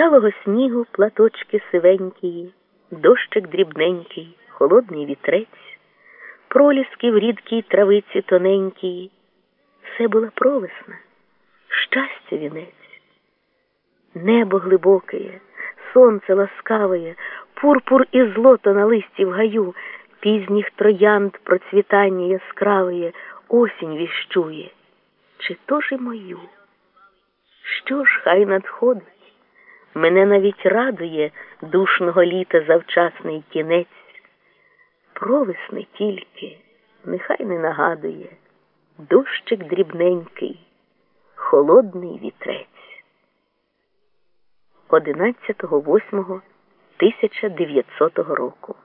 Талого снігу платочки сивенькії, дощик дрібненький, холодний вітрець, проліски в рідкій травиці тоненькій. Все була провесна, щастя вінець. Небо глибоке, сонце ласкаве, пурпур і злото на листі в гаю, пізніх троянд процвітання яскраве, осінь віщує. Чи то ж і мою? Що ж хай надходить? Мене навіть радує душного літа завчасний кінець. Провесне тільки, нехай не нагадує, дощик дрібненький, холодний вітрець. 11.08.1900 року